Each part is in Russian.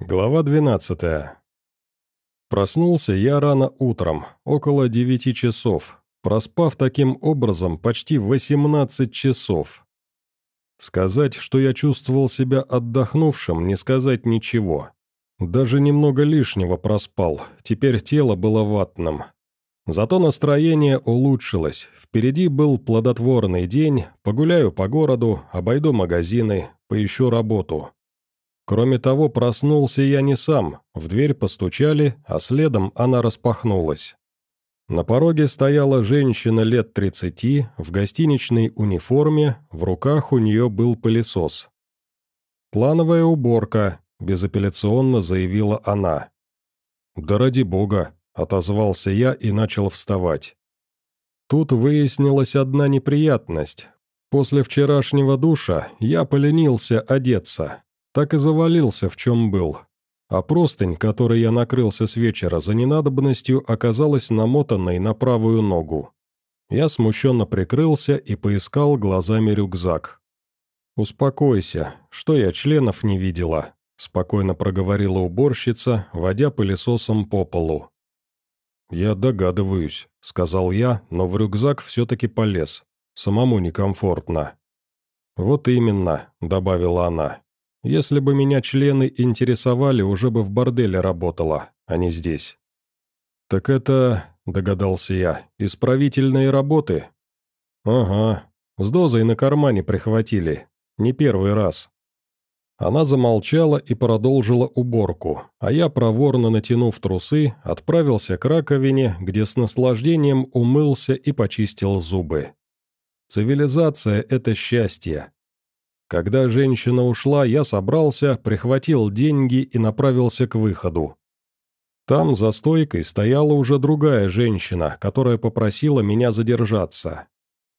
Глава 12. Проснулся я рано утром, около девяти часов, проспав таким образом почти 18 часов. Сказать, что я чувствовал себя отдохнувшим, не сказать ничего. Даже немного лишнего проспал, теперь тело было ватным. Зато настроение улучшилось, впереди был плодотворный день, погуляю по городу, обойду магазины, поищу работу. Кроме того, проснулся я не сам, в дверь постучали, а следом она распахнулась. На пороге стояла женщина лет тридцати, в гостиничной униформе, в руках у нее был пылесос. «Плановая уборка», – безапелляционно заявила она. «Да ради бога», – отозвался я и начал вставать. Тут выяснилась одна неприятность. После вчерашнего душа я поленился одеться, так и завалился, в чем был. А простынь, которой я накрылся с вечера за ненадобностью, оказалась намотанной на правую ногу. Я смущенно прикрылся и поискал глазами рюкзак. «Успокойся, что я членов не видела», – спокойно проговорила уборщица, водя пылесосом по полу. «Я догадываюсь», – сказал я, но в рюкзак все-таки полез. Самому некомфортно. «Вот именно», – добавила она. Если бы меня члены интересовали, уже бы в борделе работала, а не здесь. «Так это...» — догадался я. «Исправительные работы?» «Ага. С дозой на кармане прихватили. Не первый раз». Она замолчала и продолжила уборку, а я, проворно натянув трусы, отправился к раковине, где с наслаждением умылся и почистил зубы. Цивилизация — это счастье, когда женщина ушла, я собрался, прихватил деньги и направился к выходу. Там за стойкой стояла уже другая женщина, которая попросила меня задержаться.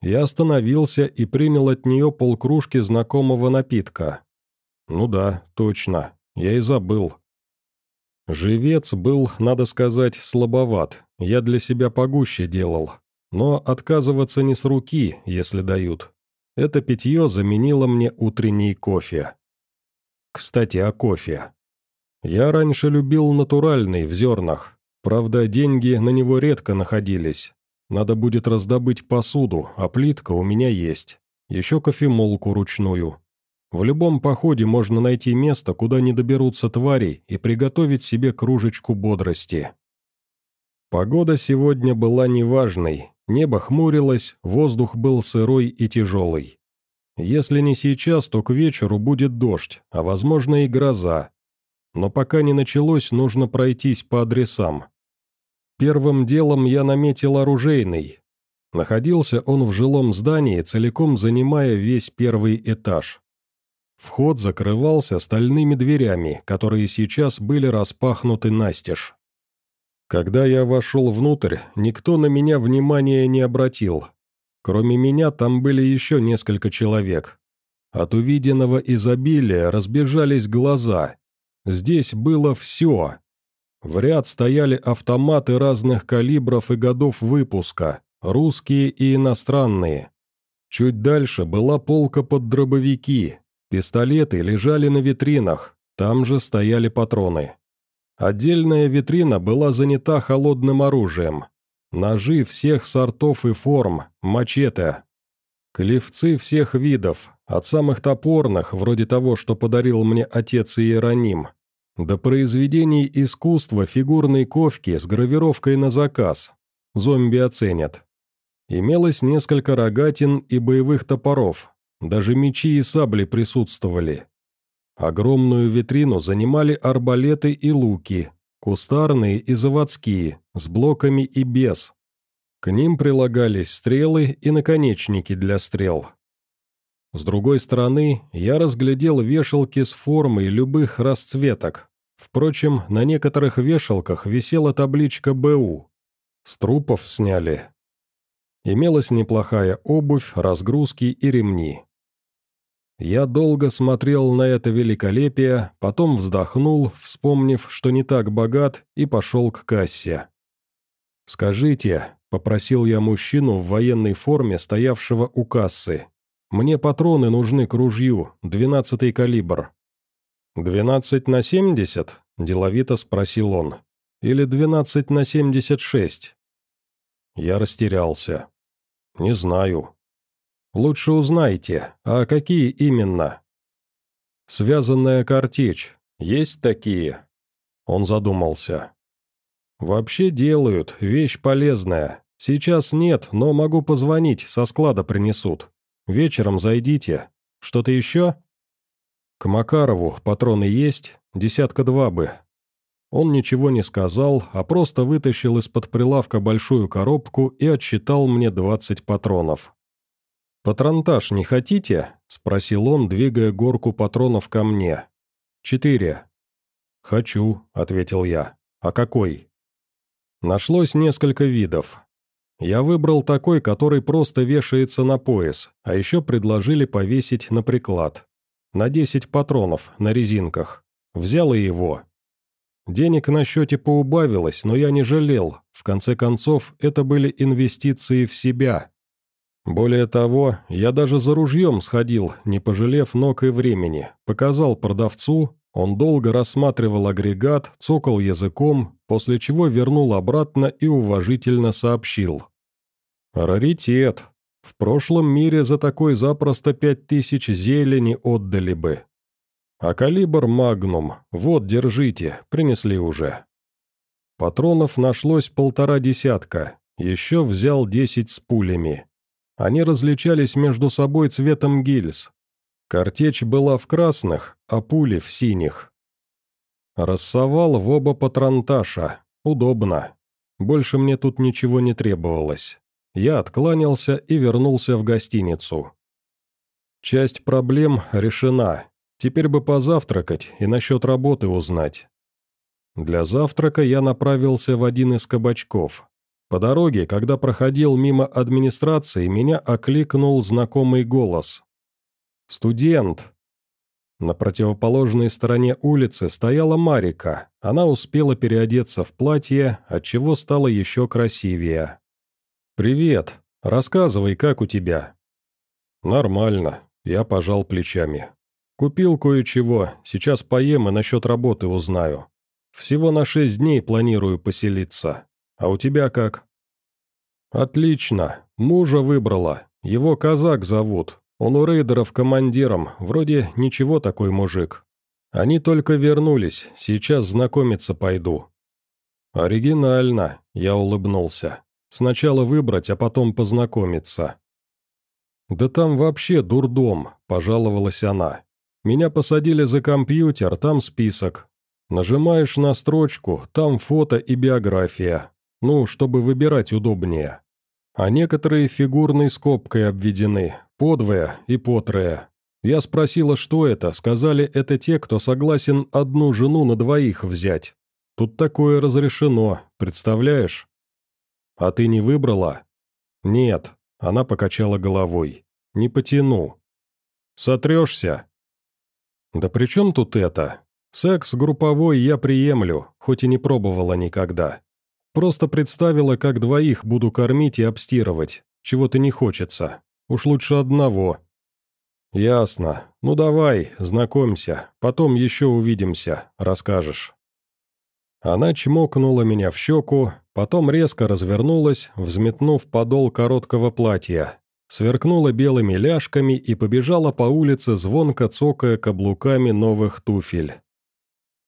Я остановился и принял от нее полкружки знакомого напитка. Ну да, точно, я и забыл. Живец был, надо сказать, слабоват, я для себя погуще делал. Но отказываться не с руки, если дают. Это питье заменило мне утренний кофе. Кстати, о кофе. Я раньше любил натуральный, в зернах. Правда, деньги на него редко находились. Надо будет раздобыть посуду, а плитка у меня есть. Еще кофемолку ручную. В любом походе можно найти место, куда не доберутся твари, и приготовить себе кружечку бодрости. Погода сегодня была неважной, Небо хмурилось, воздух был сырой и тяжелый. Если не сейчас, то к вечеру будет дождь, а возможно и гроза. Но пока не началось, нужно пройтись по адресам. Первым делом я наметил оружейный. Находился он в жилом здании, целиком занимая весь первый этаж. Вход закрывался стальными дверями, которые сейчас были распахнуты настежь. Когда я вошел внутрь, никто на меня внимания не обратил. Кроме меня там были еще несколько человек. От увиденного изобилия разбежались глаза. Здесь было все. В ряд стояли автоматы разных калибров и годов выпуска, русские и иностранные. Чуть дальше была полка под дробовики, пистолеты лежали на витринах, там же стояли патроны. Отдельная витрина была занята холодным оружием. Ножи всех сортов и форм, мачете. Клевцы всех видов, от самых топорных, вроде того, что подарил мне отец Иероним, до произведений искусства фигурной ковки с гравировкой на заказ. Зомби оценят. Имелось несколько рогатин и боевых топоров, даже мечи и сабли присутствовали. Огромную витрину занимали арбалеты и луки, кустарные и заводские, с блоками и без. К ним прилагались стрелы и наконечники для стрел. С другой стороны, я разглядел вешалки с формой любых расцветок. Впрочем, на некоторых вешалках висела табличка «БУ». С трупов сняли. Имелась неплохая обувь, разгрузки и ремни. Я долго смотрел на это великолепие, потом вздохнул, вспомнив, что не так богат, и пошел к кассе. «Скажите», — попросил я мужчину в военной форме, стоявшего у кассы, «мне патроны нужны к ружью, двенадцатый калибр». «Двенадцать на семьдесят?» – деловито спросил он. «Или двенадцать на семьдесят шесть?» Я растерялся. «Не знаю». «Лучше узнайте, а какие именно?» «Связанная картечь. Есть такие?» Он задумался. «Вообще делают, вещь полезная. Сейчас нет, но могу позвонить, со склада принесут. Вечером зайдите. Что-то еще?» «К Макарову патроны есть, десятка два бы». Он ничего не сказал, а просто вытащил из-под прилавка большую коробку и отсчитал мне двадцать патронов. «Патронтаж не хотите?» – спросил он, двигая горку патронов ко мне. «Четыре». «Хочу», – ответил я. «А какой?» Нашлось несколько видов. Я выбрал такой, который просто вешается на пояс, а еще предложили повесить на приклад на 10 патронов на резинках. Взял и его. Денег на счете поубавилось, но я не жалел. В конце концов, это были инвестиции в себя. Более того, я даже за ружьем сходил, не пожалев ног и времени. Показал продавцу, он долго рассматривал агрегат, цокал языком, после чего вернул обратно и уважительно сообщил. «Раритет. В прошлом мире за такой запросто пять тысяч зелени отдали бы. А калибр «Магнум», вот, держите, принесли уже. Патронов нашлось полтора десятка, еще взял десять с пулями. Они различались между собой цветом гильз. Картечь была в красных, а пули в синих. Рассовал в оба патронташа. Удобно. Больше мне тут ничего не требовалось. Я откланялся и вернулся в гостиницу. Часть проблем решена. Теперь бы позавтракать и насчет работы узнать. Для завтрака я направился в один из кабачков. По дороге, когда проходил мимо администрации, меня окликнул знакомый голос. «Студент!» На противоположной стороне улицы стояла Марика. Она успела переодеться в платье, отчего стала еще красивее. «Привет. Рассказывай, как у тебя?» «Нормально», — я пожал плечами. «Купил кое-чего, сейчас поем и насчет работы узнаю. Всего на шесть дней планирую поселиться. А у тебя как?» «Отлично. Мужа выбрала. Его казак зовут. Он у рейдеров командиром, вроде ничего такой мужик. Они только вернулись, сейчас знакомиться пойду». «Оригинально», — я улыбнулся. Сначала выбрать, а потом познакомиться». «Да там вообще дурдом», – пожаловалась она. «Меня посадили за компьютер, там список. Нажимаешь на строчку, там фото и биография. Ну, чтобы выбирать удобнее. А некоторые фигурной скобкой обведены, подвое и потрое. Я спросила, что это, сказали, это те, кто согласен одну жену на двоих взять. Тут такое разрешено, представляешь? «А ты не выбрала?» «Нет», — она покачала головой. «Не потяну». «Сотрешься?» «Да при чем тут это? Секс групповой я приемлю, хоть и не пробовала никогда. Просто представила, как двоих буду кормить и обстирывать. Чего-то не хочется. Уж лучше одного». «Ясно. Ну давай, знакомься. Потом еще увидимся, расскажешь». Она чмокнула меня в щеку, Потом резко развернулась, взметнув подол короткого платья, сверкнула белыми ляжками и побежала по улице, звонко цокая каблуками новых туфель.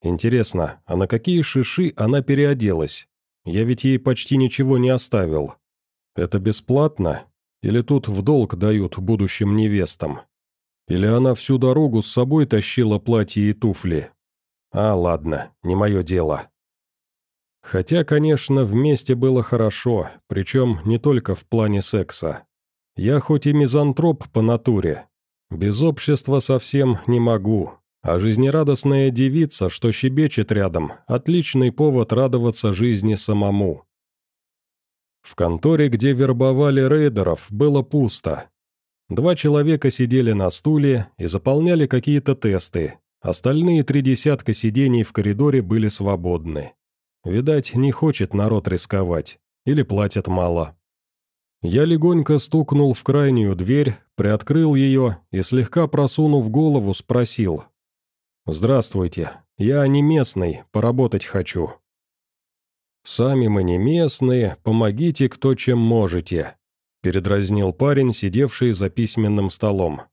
Интересно, а на какие шиши она переоделась? Я ведь ей почти ничего не оставил. Это бесплатно? Или тут в долг дают будущим невестам? Или она всю дорогу с собой тащила платье и туфли? А, ладно, не мое дело. Хотя, конечно, вместе было хорошо, причем не только в плане секса. Я хоть и мизантроп по натуре, без общества совсем не могу, а жизнерадостная девица, что щебечет рядом, отличный повод радоваться жизни самому. В конторе, где вербовали рейдеров, было пусто. Два человека сидели на стуле и заполняли какие-то тесты, остальные три десятка сидений в коридоре были свободны. Видать, не хочет народ рисковать. Или платят мало. Я легонько стукнул в крайнюю дверь, приоткрыл ее и, слегка просунув голову, спросил. «Здравствуйте. Я не местный, поработать хочу». «Сами мы не местные, помогите кто чем можете», — передразнил парень, сидевший за письменным столом.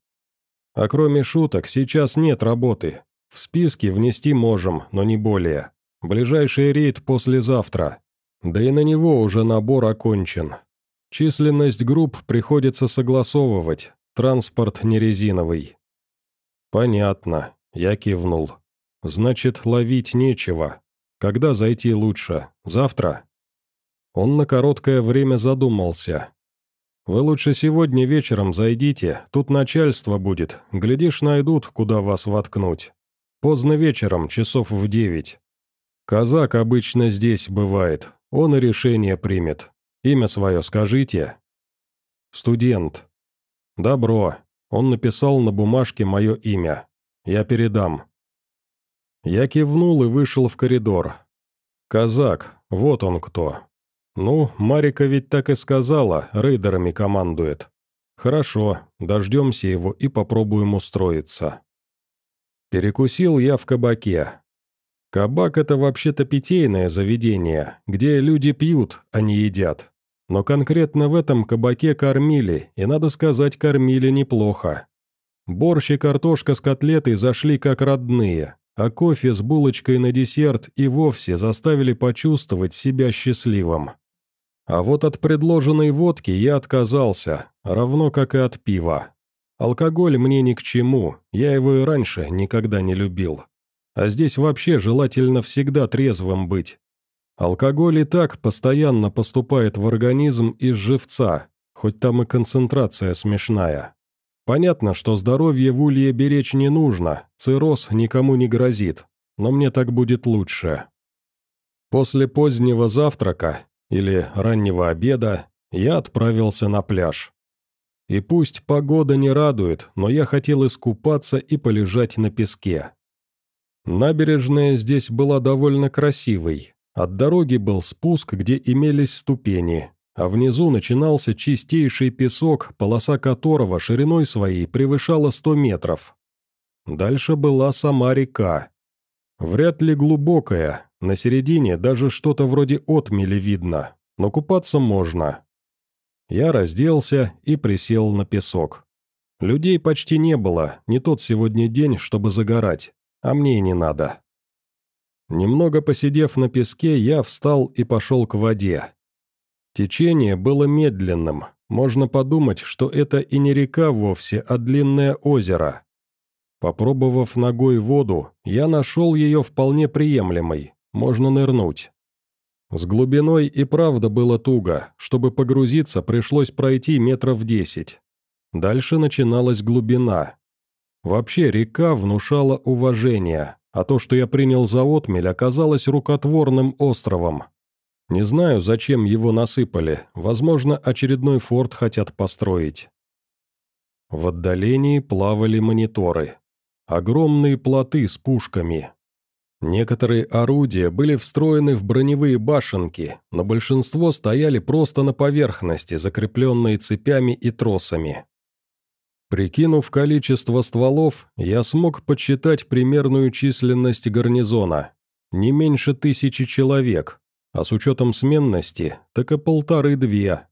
«А кроме шуток, сейчас нет работы. В списке внести можем, но не более. Ближайший рейд послезавтра. Да и на него уже набор окончен. Численность групп приходится согласовывать, транспорт не резиновый». «Понятно», — я кивнул. «Значит, ловить нечего. Когда зайти лучше? Завтра?» Он на короткое время задумался. «Вы лучше сегодня вечером зайдите, тут начальство будет, глядишь, найдут, куда вас воткнуть. Поздно вечером, часов в девять. Казак обычно здесь бывает, он и решение примет. Имя свое скажите». «Студент». «Добро». Он написал на бумажке мое имя. «Я передам». Я кивнул и вышел в коридор. «Казак, вот он кто». «Ну, Марика ведь так и сказала, рейдерами командует». «Хорошо, дождемся его и попробуем устроиться». Перекусил я в кабаке. Кабак – это вообще-то питейное заведение, где люди пьют, а не едят. Но конкретно в этом кабаке кормили, и, надо сказать, кормили неплохо. Борщ и картошка с котлетой зашли как родные, а кофе с булочкой на десерт и вовсе заставили почувствовать себя счастливым. А вот от предложенной водки я отказался, равно как и от пива. Алкоголь мне ни к чему, я его и раньше никогда не любил. А здесь вообще желательно всегда трезвым быть. Алкоголь и так постоянно поступает в организм из живца, хоть там и концентрация смешная. Понятно, что здоровье в улье беречь не нужно, цирроз никому не грозит, но мне так будет лучше. После позднего завтрака или раннего обеда я отправился на пляж. И пусть погода не радует, но я хотел искупаться и полежать на песке. Набережная здесь была довольно красивой. От дороги был спуск, где имелись ступени, а внизу начинался чистейший песок, полоса которого шириной своей превышала 100 метров. Дальше была сама река. Вряд ли глубокая, на середине даже что-то вроде отмели видно, но купаться можно. Я разделся и присел на песок. Людей почти не было, не тот сегодня день, чтобы загорать, а мне не надо. Немного посидев на песке, я встал и пошел к воде. Течение было медленным, можно подумать, что это и не река вовсе, а длинное озеро. Попробовав ногой воду, я нашел ее вполне приемлемой, можно нырнуть. С глубиной и правда было туго, чтобы погрузиться, пришлось пройти метров десять. Дальше начиналась глубина. Вообще река внушала уважение, а то, что я принял за отмель, оказалось рукотворным островом, не знаю, зачем его насыпали, возможно, очередной форт хотят построить. В отдалении плавали мониторы. Огромные плоты с пушками. Некоторые орудия были встроены в броневые башенки, но большинство стояли просто на поверхности, закрепленные цепями и тросами. Прикинув количество стволов, я смог подсчитать примерную численность гарнизона. Не меньше тысячи человек, а с учетом сменности, так и полторы-две.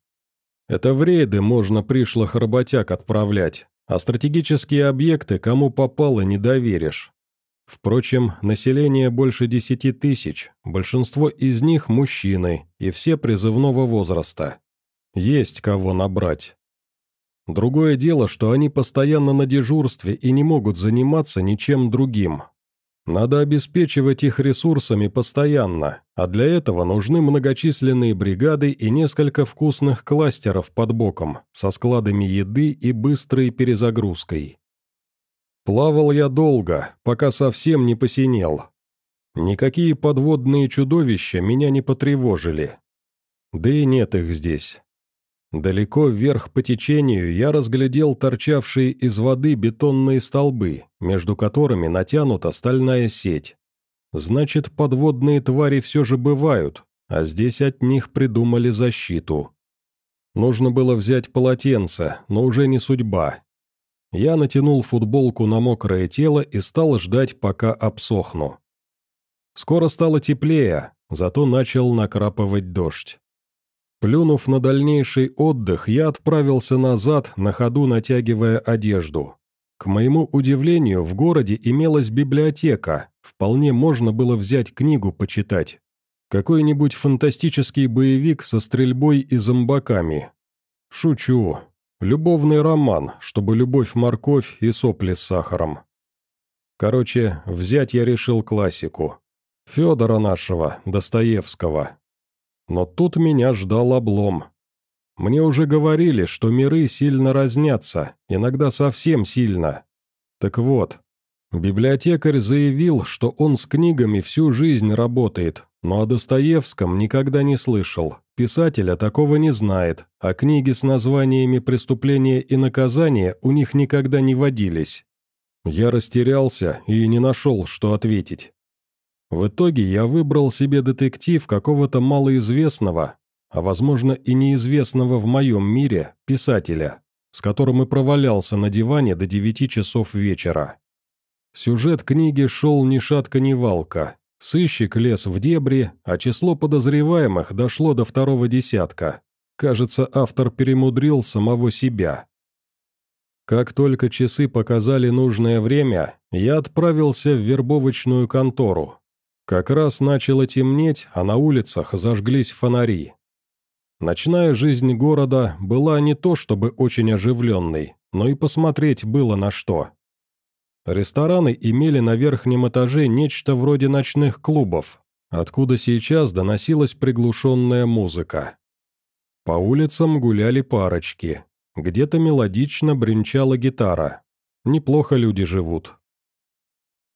Это в рейды можно пришлых работяг отправлять, а стратегические объекты кому попало не доверишь. Впрочем, население больше десяти тысяч, большинство из них мужчины и все призывного возраста. Есть кого набрать. Другое дело, что они постоянно на дежурстве и не могут заниматься ничем другим, надо обеспечивать их ресурсами постоянно, а для этого нужны многочисленные бригады и несколько вкусных кластеров под боком, со складами еды и быстрой перезагрузкой. Плавал я долго, пока совсем не посинел. Никакие подводные чудовища меня не потревожили. Да и нет их здесь. Далеко вверх по течению я разглядел торчавшие из воды бетонные столбы, между которыми натянута стальная сеть. Значит, подводные твари все же бывают, а здесь от них придумали защиту. Нужно было взять полотенце, но уже не судьба. Я натянул футболку на мокрое тело и стал ждать, пока обсохну. Скоро стало теплее, зато начал накрапывать дождь. Плюнув на дальнейший отдых, я отправился назад, на ходу натягивая одежду. К моему удивлению, в городе имелась библиотека, вполне можно было взять книгу почитать. Какой-нибудь фантастический боевик со стрельбой и зомбаками. Шучу. Любовный роман, чтобы любовь-морковь и сопли с сахаром. Короче, взять я решил классику. Федора нашего, Достоевского. Но тут меня ждал облом. Мне уже говорили, что миры сильно разнятся, иногда совсем сильно. Так вот, библиотекарь заявил, что он с книгами всю жизнь работает, но о Достоевском никогда не слышал, писателя такого не знает, а книги с названиями «Преступления и наказания» у них никогда не водились. Я растерялся и не нашел, что ответить. В итоге я выбрал себе детектив какого-то малоизвестного, а возможно и неизвестного в моем мире, писателя, с которым и провалялся на диване до девяти часов вечера. Сюжет книги шел ни шатка ни валка. Сыщик лез в дебри, а число подозреваемых дошло до второго десятка. Кажется, автор перемудрил самого себя. Как только часы показали нужное время, я отправился в вербовочную контору, как раз начало темнеть, а на улицах зажглись фонари. Ночная жизнь города была не то чтобы очень оживленной, но и посмотреть было на что. Рестораны имели на верхнем этаже нечто вроде ночных клубов, откуда сейчас доносилась приглушенная музыка. По улицам гуляли парочки, где-то мелодично бренчала гитара. Неплохо люди живут.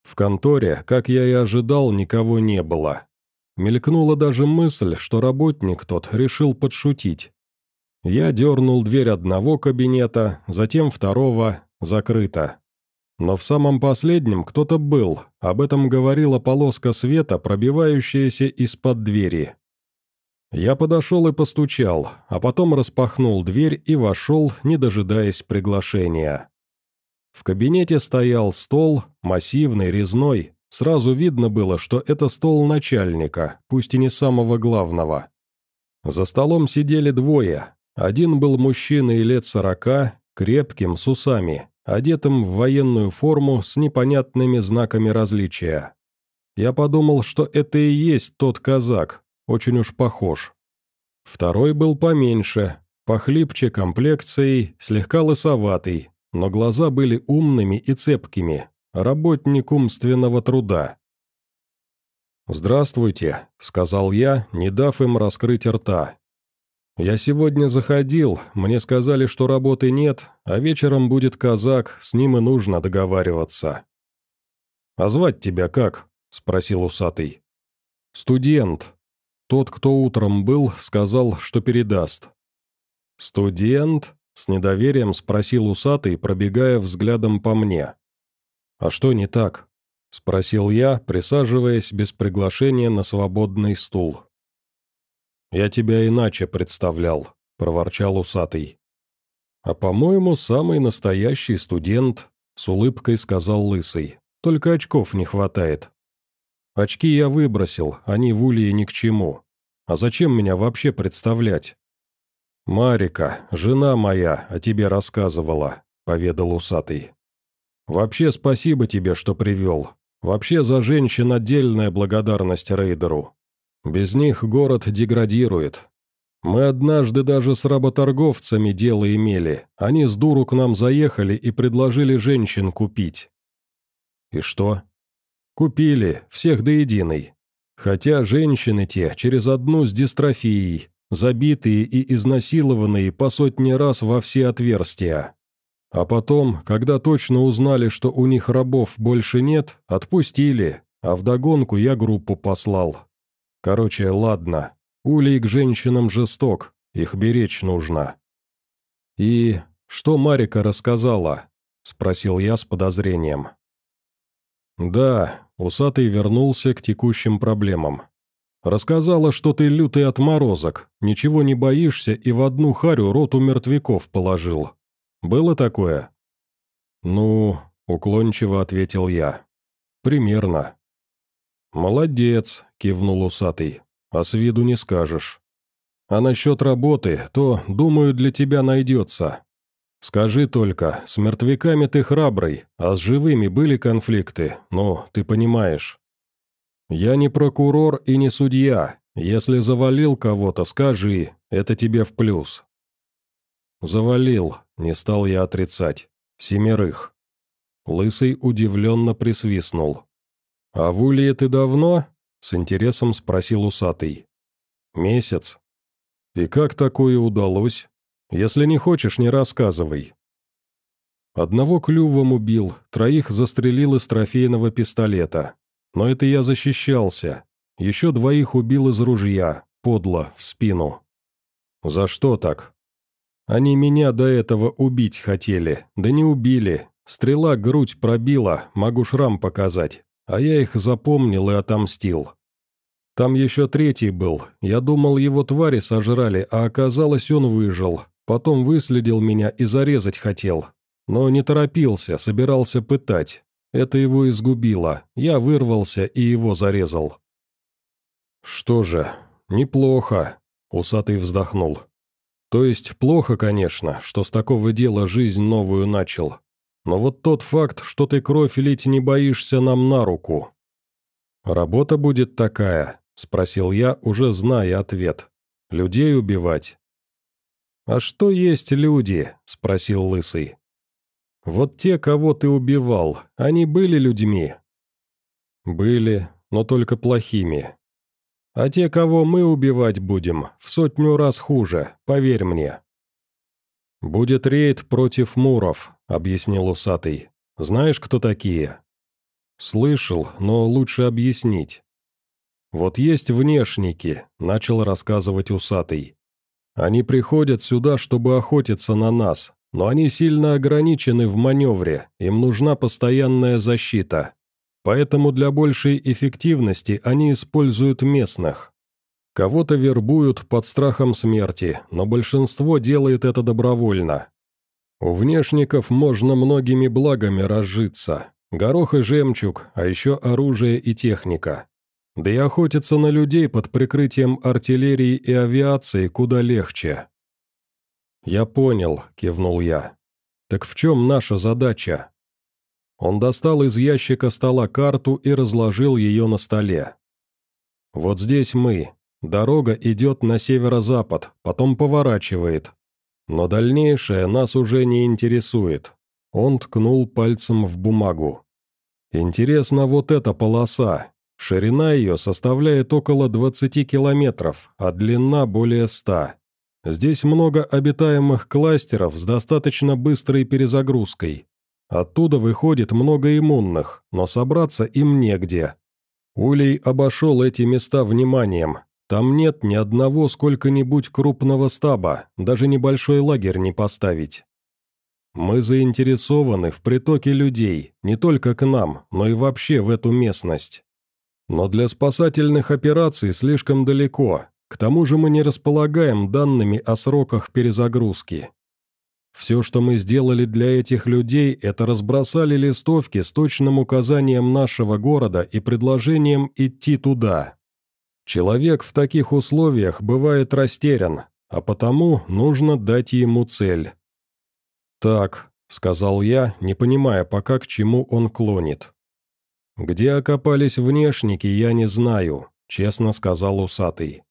В конторе, как я и ожидал, никого не было. Мелькнула даже мысль, что работник тот решил подшутить. Я дернул дверь одного кабинета, затем второго, закрыто. Но в самом последнем кто-то был, об этом говорила полоска света, пробивающаяся из-под двери. Я подошел и постучал, а потом распахнул дверь и вошел, не дожидаясь приглашения. В кабинете стоял стол, массивный, резной. Сразу видно было, что это стол начальника, пусть и не самого главного. За столом сидели двое. Один был мужчиной лет сорока, крепким, с усами, одетым в военную форму с непонятными знаками различия. Я подумал, что это и есть тот казак, очень уж похож. Второй был поменьше, похлипче комплекцией, слегка лысоватый, но глаза были умными и цепкими, работник умственного труда. «Здравствуйте», — сказал я, не дав им раскрыть рта. «Я сегодня заходил, мне сказали, что работы нет, а вечером будет казак, с ним и нужно договариваться». «А звать тебя как?» — спросил усатый. «Студент. Тот, кто утром был, сказал, что передаст». «Студент?» С недоверием спросил усатый, пробегая взглядом по мне. «А что не так?» – спросил я, присаживаясь без приглашения на свободный стул. «Я тебя иначе представлял», – проворчал усатый. «А по-моему, самый настоящий студент», – с улыбкой сказал лысый. «Только очков не хватает». «Очки я выбросил, они в улье ни к чему. А зачем меня вообще представлять?» «Марика, жена моя, о тебе рассказывала», — поведал усатый. «Вообще спасибо тебе, что привел. Вообще за женщин отдельная благодарность рейдеру. Без них город деградирует. Мы однажды даже с работорговцами дело имели. Они с дуру к нам заехали и предложили женщин купить». «И что?» «Купили, всех до единой. Хотя женщины те через одну с дистрофией, забитые и изнасилованные по сотни раз во все отверстия. А потом, когда точно узнали, что у них рабов больше нет, отпустили, а вдогонку я группу послал. Короче, ладно, улей к женщинам жесток, их беречь нужно. «И что Марика рассказала?» – спросил я с подозрением. «Да», – усатый вернулся к текущим проблемам. Рассказала, что ты лютый отморозок, ничего не боишься и в одну харю роту мертвяков положил. Было такое?» «Ну...» — уклончиво ответил я. «Примерно». «Молодец», — кивнул усатый, — «а с виду не скажешь. А насчет работы, то, думаю, для тебя найдется. Скажи только, с мертвяками ты храбрый, а с живыми были конфликты, ну, ты понимаешь. Я не прокурор и не судья, если завалил кого-то, скажи, это тебе в плюс. Завалил, не стал я отрицать. Семерых. Лысый удивленно присвистнул. «А в Улье ты давно?» — с интересом спросил усатый. «Месяц». «И как такое удалось?» Если не хочешь, не рассказывай». Одного клювом убил, троих застрелил из трофейного пистолета. Но это я защищался. Еще двоих убил из ружья, подло, в спину. «За что так?» «Они меня до этого убить хотели, да не убили. Стрела грудь пробила, могу шрам показать. А я их запомнил и отомстил. Там еще третий был. Я думал, его твари сожрали, а оказалось, он выжил. Потом выследил меня и зарезать хотел. Но не торопился, собирался пытать. Это его изгубило. Я вырвался и его зарезал. «Что же, неплохо», — усатый вздохнул. «То есть плохо, конечно, что с такого дела жизнь новую начал. Но вот тот факт, что ты кровь лить не боишься, нам на руку». «Работа будет такая?» — спросил я, уже зная ответ. «Людей убивать?» «А что есть люди?» – спросил Лысый. «Вот те, кого ты убивал, они были людьми?» «Были, но только плохими. А те, кого мы убивать будем, в сотню раз хуже, поверь мне». «Будет рейд против муров», — объяснил усатый. «Знаешь, кто такие?» «Слышал, но лучше объяснить». «Вот есть внешники», — начал рассказывать усатый. Они приходят сюда, чтобы охотиться на нас, но они сильно ограничены в маневре, им нужна постоянная защита. Поэтому для большей эффективности они используют местных. Кого-то вербуют под страхом смерти, но большинство делает это добровольно. У внешников можно многими благами разжиться. Горох и жемчуг, а еще оружие и техника. Да и охотиться на людей под прикрытием артиллерии и авиации куда легче. «Я понял», — кивнул я. «Так в чем наша задача?» Он достал из ящика стола карту и разложил ее на столе. «Вот здесь мы. Дорога идет на северо-запад, потом поворачивает. Но дальнейшее нас уже не интересует». Он ткнул пальцем в бумагу. «Интересна вот эта полоса, Ширина ее составляет около 20 километров, а длина более 100. Здесь много обитаемых кластеров с достаточно быстрой перезагрузкой. Оттуда выходит много иммунных, но собраться им негде. Улей обошел эти места вниманием. Там нет ни одного сколько-нибудь крупного стаба, даже небольшой лагерь не поставить. Мы заинтересованы в притоке людей, не только к нам, но и вообще в эту местность. Но для спасательных операций слишком далеко, к тому же мы не располагаем данными о сроках перезагрузки. Все, что мы сделали для этих людей, это разбросали листовки с точным указанием нашего города и предложением идти туда. Человек в таких условиях бывает растерян, а потому нужно дать ему цель. «Так», — сказал я, не понимая пока, к чему он клонит. «Где окопались внешники, я не знаю», — честно сказал усатый.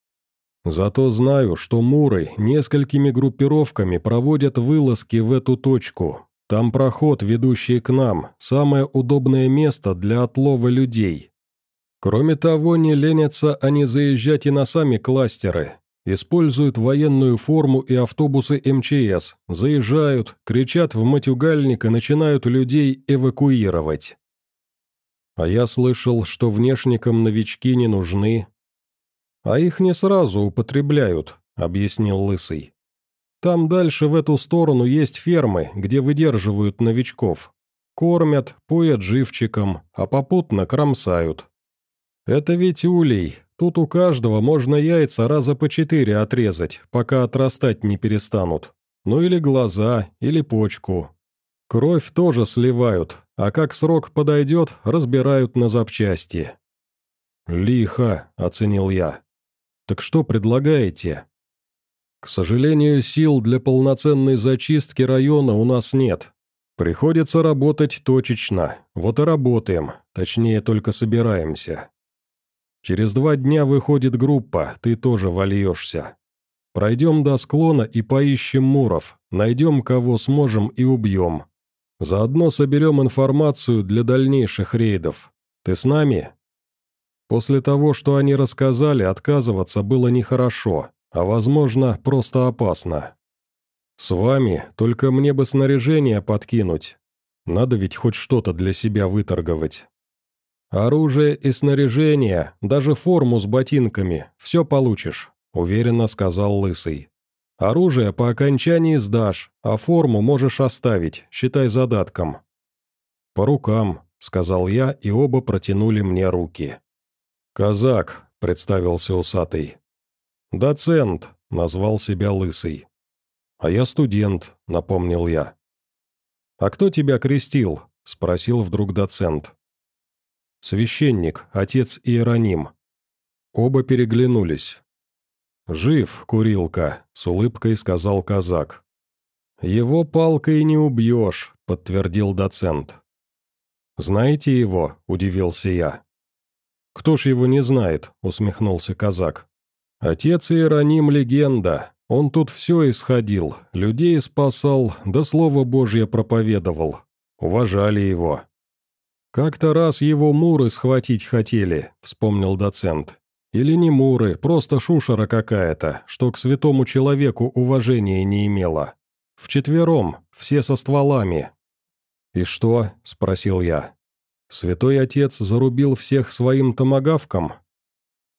«Зато знаю, что муры несколькими группировками проводят вылазки в эту точку. Там проход, ведущий к нам, самое удобное место для отлова людей. Кроме того, не ленятся они заезжать и на сами кластеры. Используют военную форму и автобусы МЧС, заезжают, кричат в матюгальник и начинают людей эвакуировать. А я слышал, что внешникам новички не нужны. А их не сразу употребляют, объяснил Лысый. Там дальше в эту сторону есть фермы, где выдерживают новичков. Кормят, поят живчиком, а попутно кромсают. Это ведь улей, тут у каждого можно яйца раза по четыре отрезать, пока отрастать не перестанут. Ну или глаза, или почку. Кровь тоже сливают, а как срок подойдет, разбирают на запчасти». «Лихо», — оценил я. «Так что предлагаете?» «К сожалению, сил для полноценной зачистки района у нас нет. Приходится работать точечно, вот и работаем, точнее, только собираемся. Через два дня выходит группа, ты тоже вольешься. Пройдем до склона и поищем муров, найдем кого сможем и убьем. Заодно соберем информацию для дальнейших рейдов. Ты с нами?» После того, что они рассказали, отказываться было нехорошо, а, возможно, просто опасно. «С вами, только мне бы снаряжение подкинуть. Надо ведь хоть что-то для себя выторговать. Оружие и снаряжение, даже форму с ботинками, все получишь», — уверенно сказал Лысый. Оружие по окончании сдашь, а форму можешь оставить, считай задатком». «По рукам», — сказал я, и оба протянули мне руки. «Казак», — представился усатый. «Доцент», — назвал себя лысый. «А я студент», — напомнил я. «А кто тебя крестил?» — спросил вдруг доцент. «Священник, отец Иероним». Оба переглянулись. «Жив, курилка», — с улыбкой сказал казак. «Его палкой не убьешь», — подтвердил доцент. «Знаете его?» — удивился я. «Кто ж его не знает?» — усмехнулся казак. «Отец Иероним — легенда. Он тут все исходил, людей спасал, да слово Божье проповедовал. Уважали его». «Как-то раз его муры схватить хотели», — вспомнил доцент. Или не муры, просто шушера какая-то, что к святому человеку уважения не имела. Вчетвером, все со стволами». «И что?» – спросил я. «Святой отец зарубил всех своим томогавком?»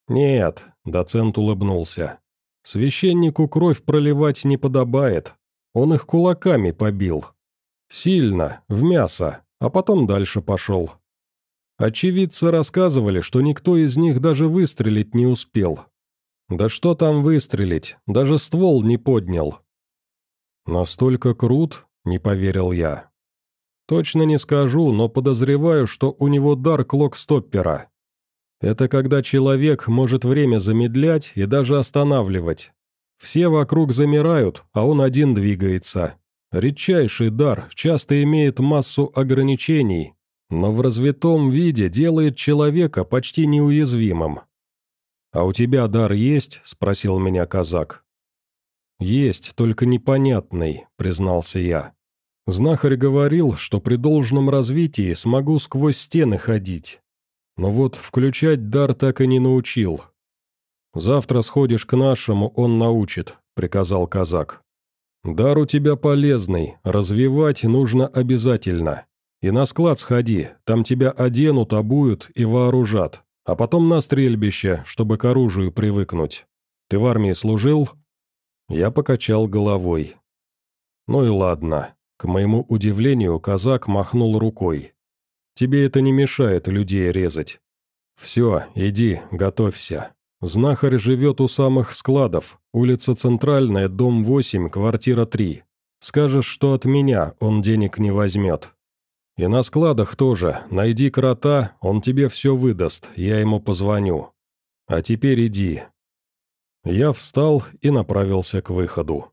«Нет», – доцент улыбнулся. «Священнику кровь проливать не подобает. Он их кулаками побил. Сильно, в мясо, а потом дальше пошел. Очевидцы рассказывали, что никто из них даже выстрелить не успел. Да что там выстрелить, даже ствол не поднял. Настолько крут, не поверил я. Точно не скажу, но подозреваю, что у него дар клокстоппера. Это когда человек может время замедлять и даже останавливать. Все вокруг замирают, а он один двигается. Редчайший дар часто имеет массу ограничений, но в развитом виде делает человека почти неуязвимым. «А у тебя дар есть?» – спросил меня казак. «Есть, только непонятный», – признался я. Знахарь говорил, что при должном развитии смогу сквозь стены ходить. Но вот включать дар так и не научил. «Завтра сходишь к нашему, он научит», – приказал казак. «Дар у тебя полезный, развивать нужно обязательно. И на склад сходи, там тебя оденут, обуют и вооружат, а потом на стрельбище, чтобы к оружию привыкнуть. Ты в армии служил?» Я покачал головой. «Ну и ладно». К моему удивлению, казак махнул рукой. «Тебе это не мешает людей резать. Все, иди, готовься. Знахарь живет у самых складов, улица Центральная, дом 8, квартира 3. Скажешь, что от меня он денег не возьмет». И на складах тоже. Найди крота, он тебе все выдаст, я ему позвоню. А теперь иди». Я встал и направился к выходу.